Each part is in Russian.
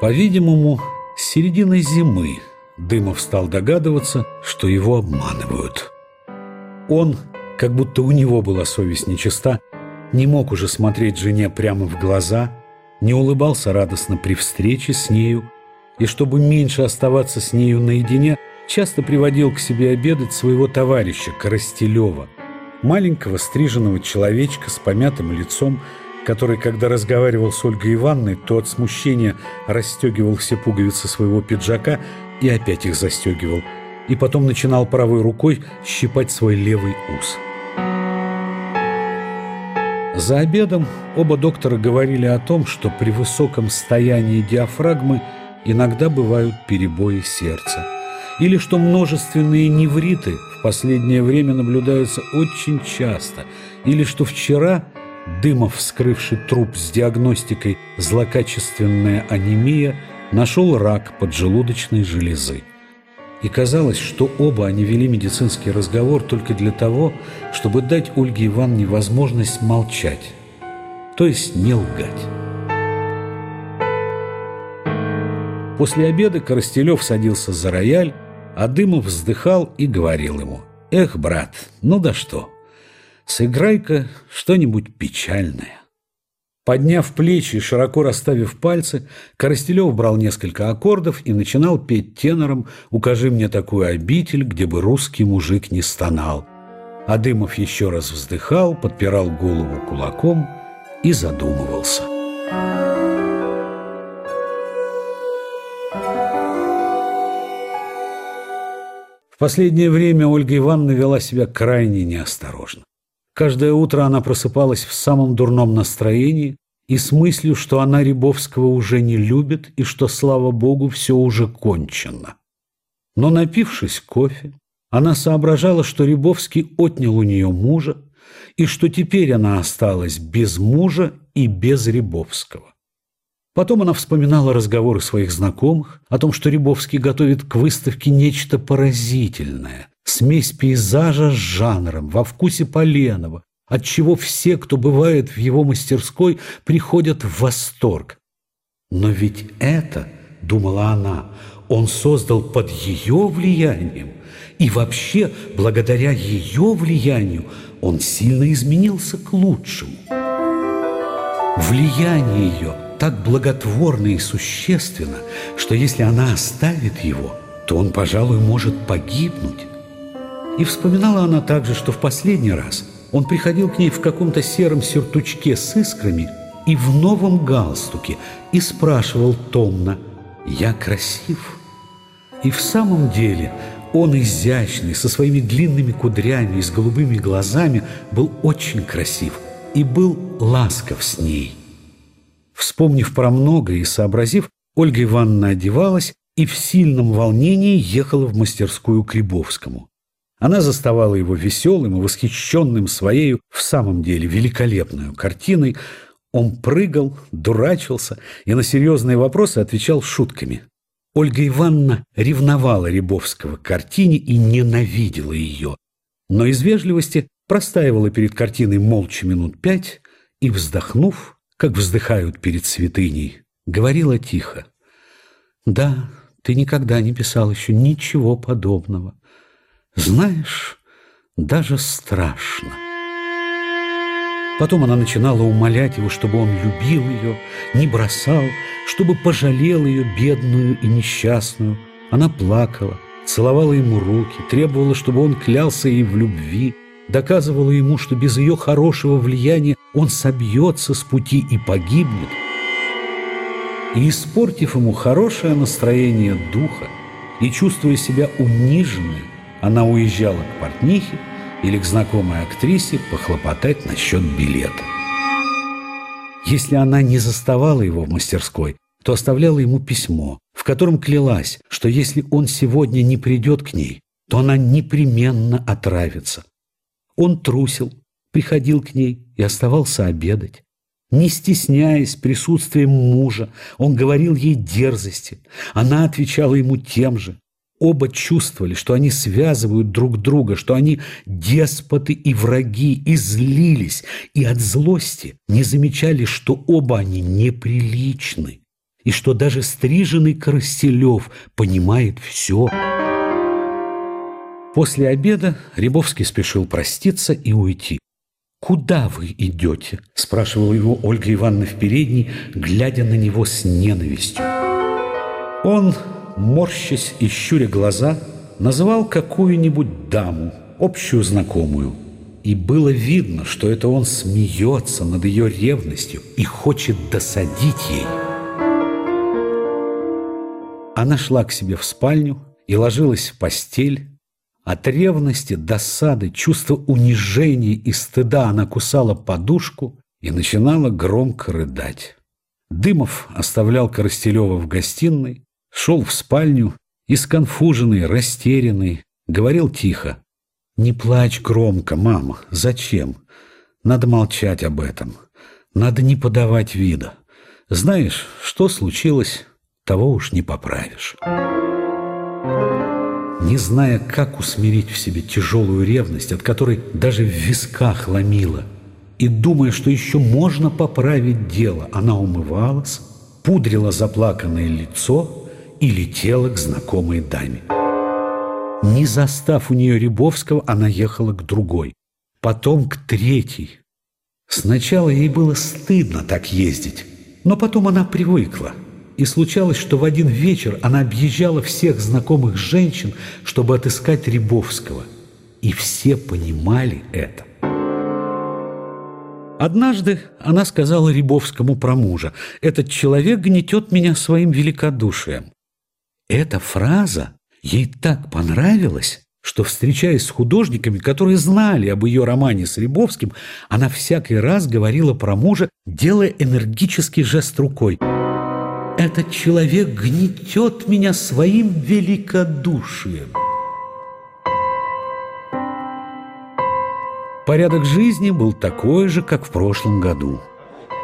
По-видимому, с середины зимы Дымов стал догадываться, что его обманывают. Он, как будто у него была совесть нечиста, не мог уже смотреть жене прямо в глаза, не улыбался радостно при встрече с нею, и чтобы меньше оставаться с нею наедине, часто приводил к себе обедать своего товарища Коростелева, маленького стриженного человечка с помятым лицом, который, когда разговаривал с Ольгой Ивановной, то от смущения расстегивал все пуговицы своего пиджака и опять их застегивал, и потом начинал правой рукой щипать свой левый ус. За обедом оба доктора говорили о том, что при высоком стоянии диафрагмы иногда бывают перебои сердца, или что множественные невриты в последнее время наблюдаются очень часто, или что вчера – Дымов, вскрывший труп с диагностикой «злокачественная анемия», нашел рак поджелудочной железы. И казалось, что оба они вели медицинский разговор только для того, чтобы дать Ольге Ивановне возможность молчать, то есть не лгать. После обеда Коростелев садился за рояль, а Дымов вздыхал и говорил ему, «Эх, брат, ну да что, Сыграй-ка что-нибудь печальное. Подняв плечи и широко расставив пальцы, Коростелев брал несколько аккордов и начинал петь тенором «Укажи мне такую обитель, где бы русский мужик не стонал». А Дымов еще раз вздыхал, подпирал голову кулаком и задумывался. В последнее время Ольга Ивановна вела себя крайне неосторожно. Каждое утро она просыпалась в самом дурном настроении и с мыслью, что она Рябовского уже не любит и что, слава богу, все уже кончено. Но напившись кофе, она соображала, что Рябовский отнял у нее мужа и что теперь она осталась без мужа и без Рябовского. Потом она вспоминала разговоры своих знакомых о том, что Рябовский готовит к выставке нечто поразительное, смесь пейзажа с жанром, во вкусе Поленова, отчего все, кто бывает в его мастерской, приходят в восторг. Но ведь это, думала она, он создал под ее влиянием, и вообще, благодаря ее влиянию, он сильно изменился к лучшему. Влияние ее так благотворно и существенно, что если она оставит его, то он, пожалуй, может погибнуть. И вспоминала она также, что в последний раз он приходил к ней в каком-то сером сюртучке с искрами и в новом галстуке и спрашивал томно «Я красив?» И в самом деле он изящный, со своими длинными кудрями и с голубыми глазами, был очень красив и был ласков с ней. Вспомнив про многое и сообразив, Ольга Ивановна одевалась и в сильном волнении ехала в мастерскую к Рябовскому. Она заставала его веселым и восхищенным своей в самом деле великолепной картиной. Он прыгал, дурачился и на серьезные вопросы отвечал шутками. Ольга Ивановна ревновала Рябовского к картине и ненавидела ее, но из вежливости простаивала перед картиной молча минут пять и, вздохнув, как вздыхают перед святыней, говорила тихо. «Да, ты никогда не писал еще ничего подобного. Знаешь, даже страшно. Потом она начинала умолять его, чтобы он любил ее, не бросал, чтобы пожалел ее, бедную и несчастную. Она плакала, целовала ему руки, требовала, чтобы он клялся ей в любви, доказывала ему, что без ее хорошего влияния он собьется с пути и погибнет. И, испортив ему хорошее настроение духа и чувствуя себя униженной, она уезжала к портнихе или к знакомой актрисе похлопотать насчет билета. Если она не заставала его в мастерской, то оставляла ему письмо, в котором клялась, что если он сегодня не придет к ней, то она непременно отравится. Он трусил, приходил к ней и оставался обедать. Не стесняясь присутствием мужа, он говорил ей дерзости, она отвечала ему тем же. Оба чувствовали, что они связывают друг друга, что они деспоты и враги, и злились, и от злости не замечали, что оба они неприличны. и что даже стриженный Коростелев понимает все. После обеда Рябовский спешил проститься и уйти. «Куда вы идете?» – спрашивала его Ольга Ивановна в передней, глядя на него с ненавистью. Он, морщась и щуря глаза, называл какую-нибудь даму, общую знакомую. И было видно, что это он смеется над ее ревностью и хочет досадить ей. Она шла к себе в спальню и ложилась в постель. От ревности, досады, чувства унижения и стыда она кусала подушку и начинала громко рыдать. Дымов оставлял Коростелева в гостиной, шел в спальню и сконфуженный, растерянный, говорил тихо. «Не плачь громко, мама. Зачем? Надо молчать об этом. Надо не подавать вида. Знаешь, что случилось, того уж не поправишь». Не зная, как усмирить в себе тяжелую ревность, от которой даже в висках ломила, и думая, что еще можно поправить дело, она умывалась, пудрила заплаканное лицо и летела к знакомой даме. Не застав у нее Рябовского, она ехала к другой, потом к третьей. Сначала ей было стыдно так ездить, но потом она привыкла. И случалось, что в один вечер она объезжала всех знакомых женщин, чтобы отыскать Рябовского. И все понимали это. Однажды она сказала Рябовскому про мужа, «Этот человек гнетет меня своим великодушием». Эта фраза ей так понравилась, что, встречаясь с художниками, которые знали об ее романе с Рябовским, она всякий раз говорила про мужа, делая энергический жест рукой. «Этот человек гнетет меня своим великодушием». Порядок жизни был такой же, как в прошлом году.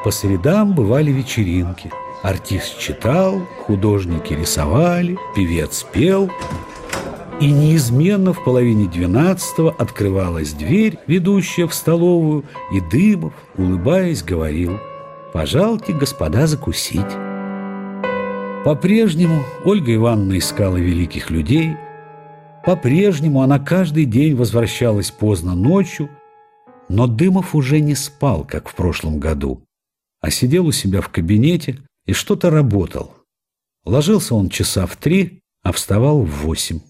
По средам бывали вечеринки – Артист читал, художники рисовали, певец пел. И неизменно в половине двенадцатого открывалась дверь, ведущая в столовую, и Дымов, улыбаясь, говорил «Пожалуйте, господа, закусить». По-прежнему Ольга Ивановна искала великих людей, по-прежнему она каждый день возвращалась поздно ночью, но Дымов уже не спал, как в прошлом году, а сидел у себя в кабинете, и что-то работал. Ложился он часа в три, а вставал в восемь.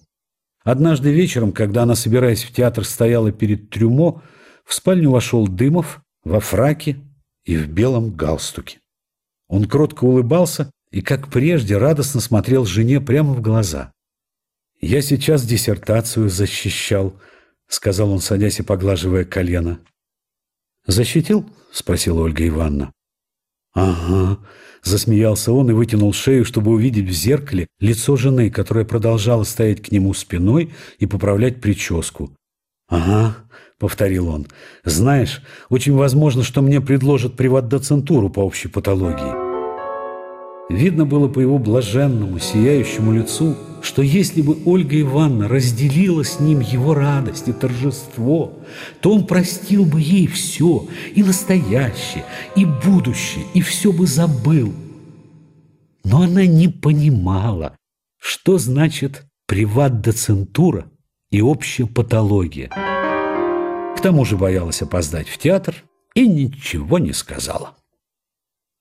Однажды вечером, когда она, собираясь в театр, стояла перед трюмо, в спальню вошел Дымов во фраке и в белом галстуке. Он кротко улыбался и, как прежде, радостно смотрел жене прямо в глаза. «Я сейчас диссертацию защищал», — сказал он, садясь и поглаживая колено. «Защитил?» — спросила Ольга Ивановна. «Ага», – засмеялся он и вытянул шею, чтобы увидеть в зеркале лицо жены, которая продолжала стоять к нему спиной и поправлять прическу. «Ага», – повторил он, – «знаешь, очень возможно, что мне предложат приват-доцентуру по общей патологии». Видно было по его блаженному, сияющему лицу, что если бы Ольга Ивановна разделила с ним его радость и торжество, то он простил бы ей все, и настоящее, и будущее, и все бы забыл. Но она не понимала, что значит приват-доцентура и общая патология. К тому же боялась опоздать в театр и ничего не сказала.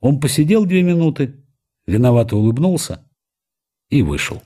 Он посидел две минуты, виновато улыбнулся и вышел.